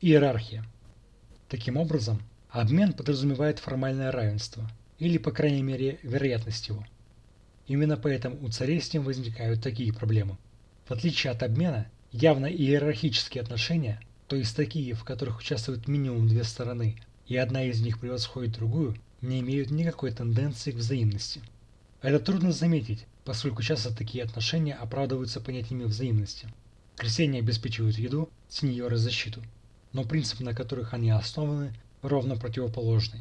Иерархия. Таким образом, обмен подразумевает формальное равенство, или, по крайней мере, вероятность его. Именно поэтому у царей с ним возникают такие проблемы. В отличие от обмена, явно иерархические отношения, то есть такие, в которых участвуют минимум две стороны, и одна из них превосходит другую, не имеют никакой тенденции к взаимности. Это трудно заметить, поскольку часто такие отношения оправдываются понятиями взаимности. Крестьяне обеспечивают еду, сеньоры – защиту. Но принципы, на которых они основаны, ровно противоположны.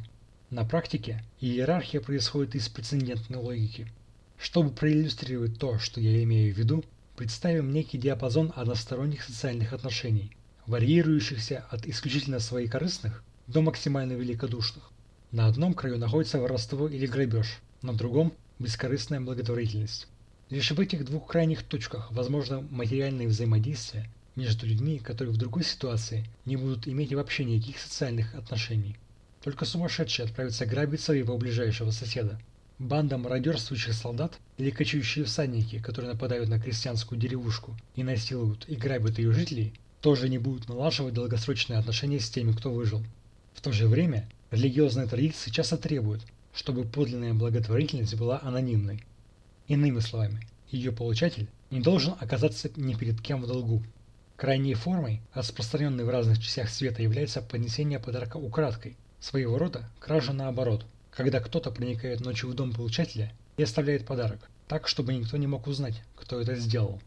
На практике иерархия происходит из прецедентной логики. Чтобы проиллюстрировать то, что я имею в виду, представим некий диапазон односторонних социальных отношений, варьирующихся от исключительно своекорыстных до максимально великодушных. На одном краю находится воровство или грабеж, на другом – бескорыстная благотворительность. Лишь в этих двух крайних точках возможно материальное взаимодействие между людьми, которые в другой ситуации не будут иметь вообще никаких социальных отношений. Только сумасшедший отправится грабить своего ближайшего соседа. Банда мародерствующих солдат или кочующие всадники, которые нападают на крестьянскую деревушку и насилуют и грабят ее жителей, тоже не будут налаживать долгосрочные отношения с теми, кто выжил. В то же время религиозные традиции часто требуют, чтобы подлинная благотворительность была анонимной. Иными словами, ее получатель не должен оказаться ни перед кем в долгу. Крайней формой, распространенной в разных частях света, является поднесение подарка украдкой, своего рода кража наоборот, когда кто-то проникает ночью в дом получателя и оставляет подарок, так, чтобы никто не мог узнать, кто это сделал.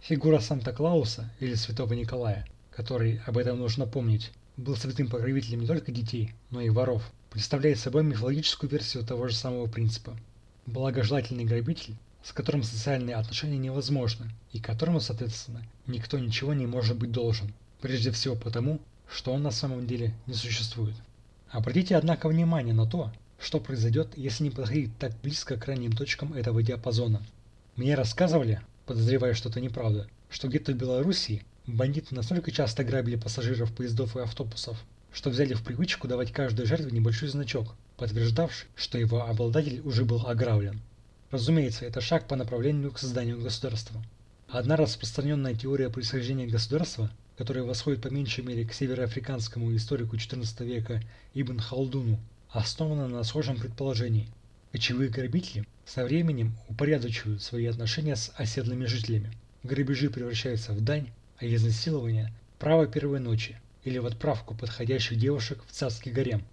Фигура Санта-Клауса или Святого Николая, который, об этом нужно помнить, был святым покровителем не только детей, но и воров, представляет собой мифологическую версию того же самого принципа. Благожелательный грабитель, с которым социальные отношения невозможны и которому, соответственно, никто ничего не может быть должен, прежде всего потому, что он на самом деле не существует. Обратите, однако, внимание на то, что произойдет, если не подходить так близко к крайним точкам этого диапазона. Мне рассказывали, подозревая, что это неправда, что где-то в Белоруссии бандиты настолько часто грабили пассажиров поездов и автобусов, что взяли в привычку давать каждой жертве небольшой значок, подтверждавший, что его обладатель уже был ограблен. Разумеется, это шаг по направлению к созданию государства. Одна распространенная теория происхождения государства, которая восходит по меньшей мере к североафриканскому историку XIV века Ибн Халдуну, основана на схожем предположении. Кочевые грабители со временем упорядочивают свои отношения с оседлыми жителями. Грабежи превращаются в дань, а изнасилование – право первой ночи или в отправку подходящих девушек в царский гарем.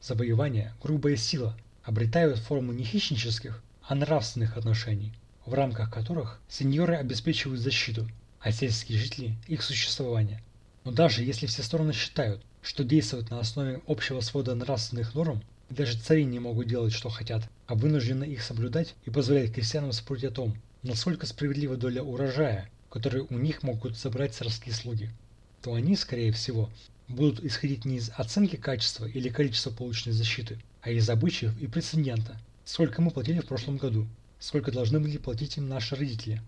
Завоевание – грубая сила, обретают форму не хищнических, а нравственных отношений, в рамках которых сеньоры обеспечивают защиту, а сельские жители – их существование. Но даже если все стороны считают, что действуют на основе общего свода нравственных норм, даже цари не могут делать, что хотят, а вынуждены их соблюдать и позволять крестьянам спорить о том, насколько справедлива доля урожая, который у них могут забрать царские слуги, то они, скорее всего, будут исходить не из оценки качества или количества полученной защиты, а из обычаев и прецедента, сколько мы платили в прошлом году, сколько должны были платить им наши родители.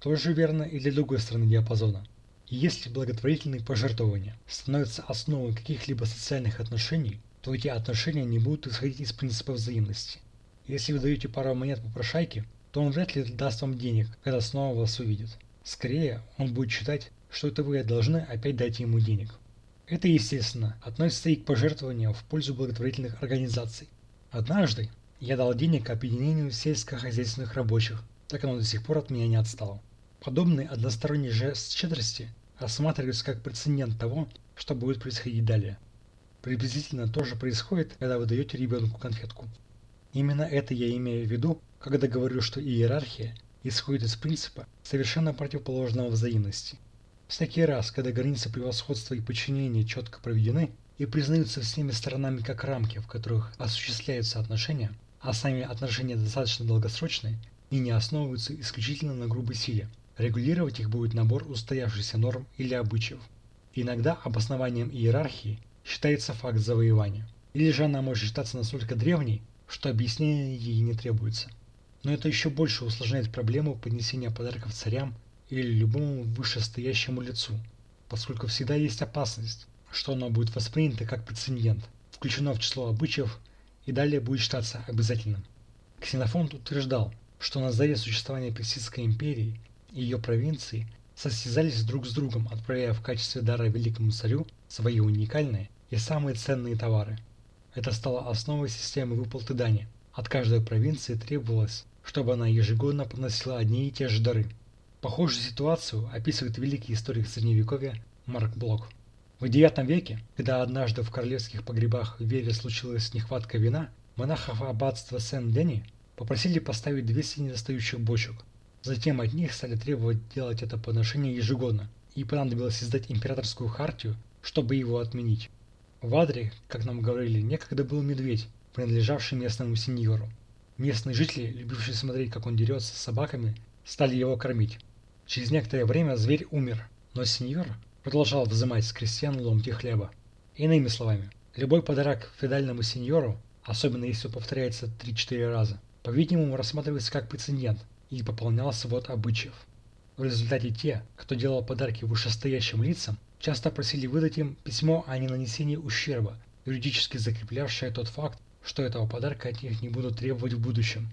То же верно и для другой стороны диапазона. И если благотворительные пожертвования становятся основой каких-либо социальных отношений, то эти отношения не будут исходить из принципа взаимности. Если вы даете пару монет попрошайке, то он вряд ли даст вам денег, когда снова вас увидит. Скорее, он будет считать, что это вы должны опять дать ему денег. Это, естественно, относится и к пожертвованиям в пользу благотворительных организаций. Однажды я дал денег объединению сельскохозяйственных рабочих, так оно до сих пор от меня не отстало. Подобный односторонний жест щедрости рассматривается как прецедент того, что будет происходить далее. Приблизительно то же происходит, когда вы даете ребенку конфетку. Именно это я имею в виду, когда говорю, что иерархия исходит из принципа совершенно противоположного взаимности. Всякий раз, когда границы превосходства и подчинения четко проведены и признаются всеми сторонами как рамки, в которых осуществляются отношения, а сами отношения достаточно долгосрочные и не основываются исключительно на грубой силе, регулировать их будет набор устоявшихся норм или обычаев. Иногда обоснованием иерархии считается факт завоевания. Или же она может считаться настолько древней, что объяснение ей не требуется. Но это еще больше усложняет проблему поднесения подарков царям или любому вышестоящему лицу, поскольку всегда есть опасность, что оно будет воспринято как прецедент, включено в число обычаев и далее будет считаться обязательным. Ксенофонт утверждал, что на заре существования Персидской империи и ее провинций состязались друг с другом, отправляя в качестве дара великому царю свои уникальные и самые ценные товары. Это стало основой системы выплаты дани. От каждой провинции требовалось, чтобы она ежегодно приносила одни и те же дары. Похожую ситуацию описывает великий историк Средневековья Марк Блок. В IX веке, когда однажды в королевских погребах в Вере случилась нехватка вина, монахов аббатства Сен-Дени попросили поставить 200 недостающих бочек. Затем от них стали требовать делать это подношение ежегодно, и понадобилось издать императорскую хартию, чтобы его отменить. В Адре, как нам говорили, некогда был медведь, принадлежавший местному сеньору. Местные жители, любившие смотреть, как он дерется с собаками, стали его кормить. Через некоторое время зверь умер, но сеньор продолжал взимать с крестьян ломти хлеба. Иными словами, любой подарок федальному сеньору, особенно если повторяется 3-4 раза, по-видимому рассматривается как прецедент и пополнял свод обычаев. В результате те, кто делал подарки вышестоящим лицам, часто просили выдать им письмо о ненанесении ущерба, юридически закреплявшее тот факт, что этого подарка от них не будут требовать в будущем.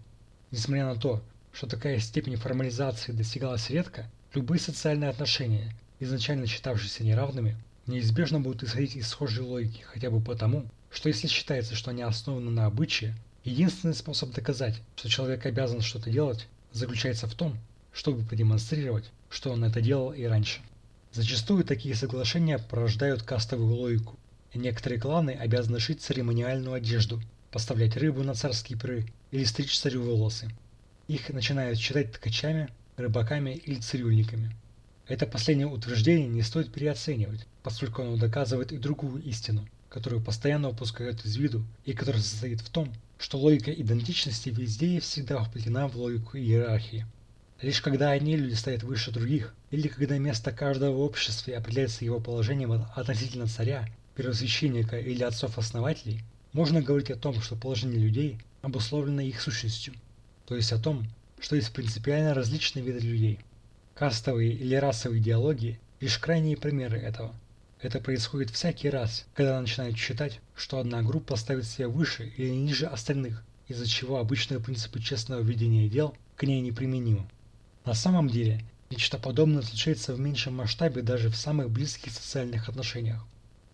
Несмотря на то, что такая степень формализации достигалась редко, любые социальные отношения, изначально считавшиеся неравными, неизбежно будут исходить из схожей логики, хотя бы потому, что если считается, что они основаны на обычае, единственный способ доказать, что человек обязан что-то делать, заключается в том, чтобы продемонстрировать, что он это делал и раньше. Зачастую такие соглашения порождают кастовую логику, некоторые кланы обязаны шить церемониальную одежду, поставлять рыбу на царские пиры или стричь царю волосы. Их начинают считать ткачами, рыбаками или цирюльниками. Это последнее утверждение не стоит переоценивать, поскольку оно доказывает и другую истину, которую постоянно упускают из виду и которая состоит в том, что логика идентичности везде и всегда вплетена в логику иерархии. Лишь когда одни люди стоят выше других, или когда место каждого в обществе определяется его положением относительно царя, первосвященника или отцов-основателей, можно говорить о том, что положение людей обусловлено их сущностью то есть о том, что есть принципиально различные виды людей. Кастовые или расовые идеологии – лишь крайние примеры этого. Это происходит всякий раз, когда начинают считать, что одна группа ставит себя выше или ниже остальных, из-за чего обычные принципы честного ведения дел к ней неприменимы. На самом деле, нечто подобное случается в меньшем масштабе даже в самых близких социальных отношениях.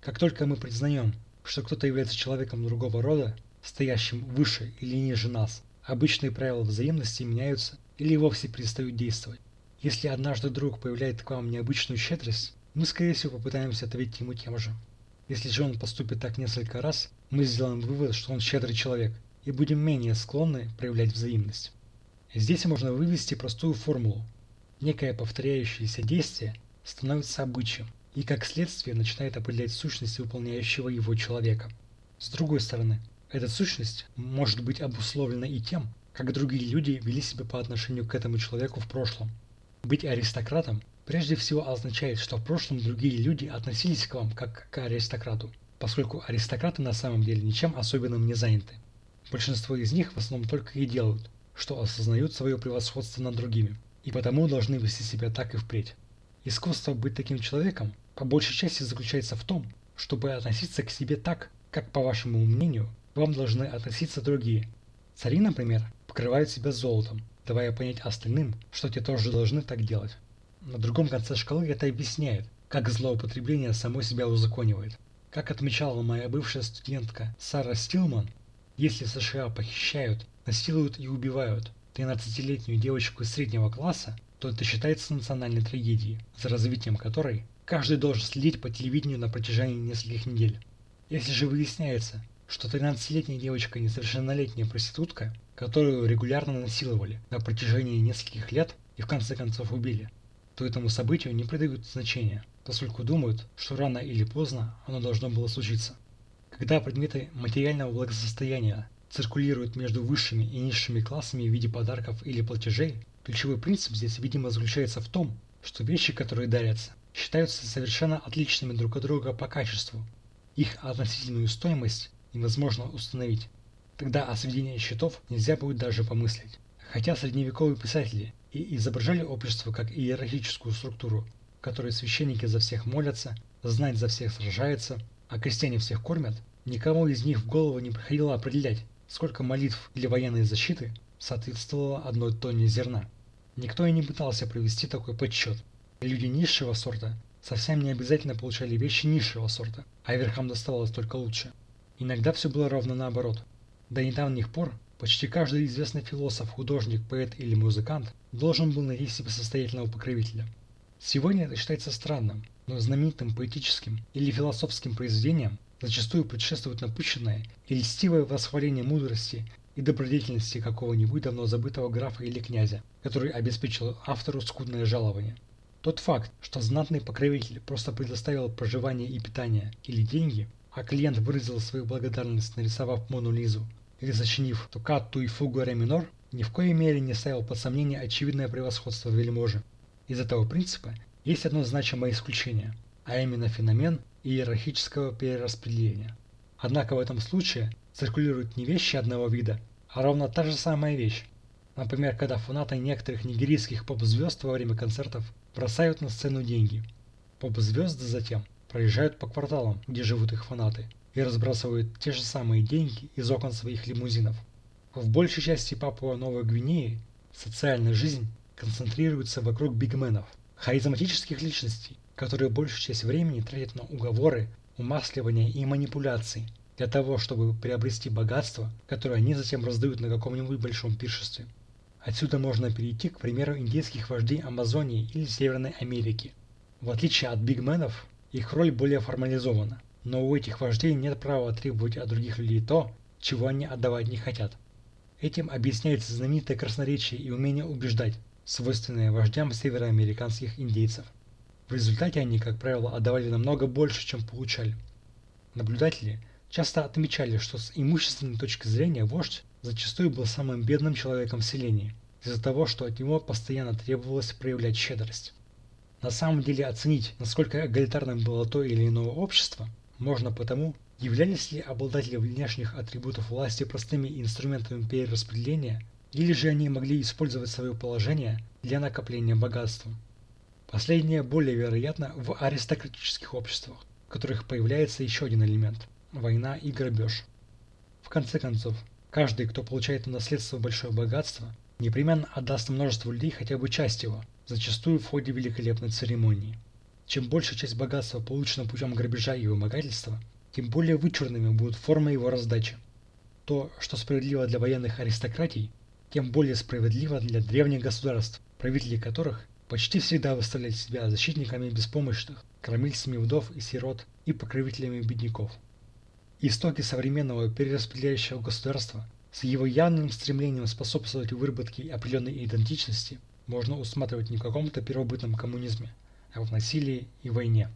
Как только мы признаем, что кто-то является человеком другого рода, стоящим выше или ниже нас, обычные правила взаимности меняются или вовсе перестают действовать. Если однажды друг проявляет к вам необычную щедрость, мы скорее всего попытаемся ответить ему тем же. Если же он поступит так несколько раз, мы сделаем вывод, что он щедрый человек, и будем менее склонны проявлять взаимность. Здесь можно вывести простую формулу. Некое повторяющееся действие становится обычаем, и как следствие начинает определять сущность выполняющего его человека. С другой стороны, эта сущность может быть обусловлена и тем, как другие люди вели себя по отношению к этому человеку в прошлом. Быть аристократом прежде всего означает, что в прошлом другие люди относились к вам как к аристократу, поскольку аристократы на самом деле ничем особенным не заняты. Большинство из них в основном только и делают, что осознают свое превосходство над другими, и потому должны вести себя так и впредь. Искусство быть таким человеком по большей части заключается в том, чтобы относиться к себе так, как, по вашему мнению, вам должны относиться другие. Цари, например, покрывают себя золотом, давая понять остальным, что те тоже должны так делать. На другом конце шкалы это объясняет, как злоупотребление само себя узаконивает. Как отмечала моя бывшая студентка Сара Стилман, если в США похищают, насилуют и убивают 13-летнюю девочку из среднего класса, то это считается национальной трагедией, за развитием которой каждый должен следить по телевидению на протяжении нескольких недель. Если же выясняется, что 13-летняя девочка несовершеннолетняя проститутка, которую регулярно насиловали на протяжении нескольких лет и в конце концов убили, то этому событию не придают значения, поскольку думают, что рано или поздно оно должно было случиться. Когда предметы материального благосостояния циркулируют между высшими и низшими классами в виде подарков или платежей, ключевой принцип здесь, видимо, заключается в том, что вещи, которые дарятся, считаются совершенно отличными друг от друга по качеству. Их относительную стоимость невозможно установить. Тогда о сведении счетов нельзя будет даже помыслить. Хотя средневековые писатели и изображали общество как иерархическую структуру, в которой священники за всех молятся, знать за всех сражается, а крестьяне всех кормят, никому из них в голову не приходило определять, сколько молитв для военной защиты соответствовало одной тонне зерна. Никто и не пытался провести такой подсчет. люди низшего сорта совсем не обязательно получали вещи низшего сорта, а верхам доставалось только лучше. Иногда все было ровно наоборот. До недавних пор почти каждый известный философ, художник, поэт или музыкант должен был найти себе состоятельного покровителя. Сегодня это считается странным, но знаменитым поэтическим или философским произведениям зачастую предшествует напыщенное и льстивое восхваление мудрости и добродетельности какого-нибудь давно забытого графа или князя, который обеспечил автору скудное жалование. Тот факт, что знатный покровитель просто предоставил проживание и питание или деньги, а клиент выразил свою благодарность, нарисовав Мону Лизу или сочинив Токатту и фугу ре минор, ни в коей мере не ставил под сомнение очевидное превосходство вельможи. Из этого принципа есть одно значимое исключение, а именно феномен иерархического перераспределения. Однако в этом случае циркулируют не вещи одного вида, а ровно та же самая вещь. Например, когда фанаты некоторых нигерийских поп-звезд во время концертов бросают на сцену деньги. Поп-звезды затем проезжают по кварталам, где живут их фанаты, и разбрасывают те же самые деньги из окон своих лимузинов. В большей части Папуа Новой Гвинеи социальная жизнь концентрируется вокруг бигменов, харизматических личностей, которые большую часть времени тратят на уговоры, умасливания и манипуляции для того, чтобы приобрести богатство, которое они затем раздают на каком-нибудь большом пиршестве. Отсюда можно перейти к примеру индейских вождей Амазонии или Северной Америки. В отличие от бигменов, их роль более формализована, но у этих вождей нет права требовать от других людей то, чего они отдавать не хотят. Этим объясняется знаменитое красноречие и умение убеждать, свойственное вождям североамериканских индейцев. В результате они, как правило, отдавали намного больше, чем получали. Наблюдатели часто отмечали, что с имущественной точки зрения вождь зачастую был самым бедным человеком в селении, из-за того, что от него постоянно требовалось проявлять щедрость. На самом деле оценить, насколько эгалитарным было то или иное общество, можно потому, являлись ли обладатели внешних атрибутов власти простыми инструментами перераспределения, или же они могли использовать свое положение для накопления богатства. Последнее более вероятно в аристократических обществах, в которых появляется еще один элемент – война и грабеж. В конце концов, Каждый, кто получает на наследство большое богатство, непременно отдаст множеству людей хотя бы часть его, зачастую в ходе великолепной церемонии. Чем большая часть богатства получена путем грабежа и вымогательства, тем более вычурными будут формы его раздачи. То, что справедливо для военных аристократий, тем более справедливо для древних государств, правители которых почти всегда выставляли себя защитниками беспомощных, кормильцами вдов и сирот и покровителями бедняков. Истоки современного перераспределяющего государства с его явным стремлением способствовать выработке определенной идентичности можно усматривать не в каком-то первобытном коммунизме, в насилии и войне.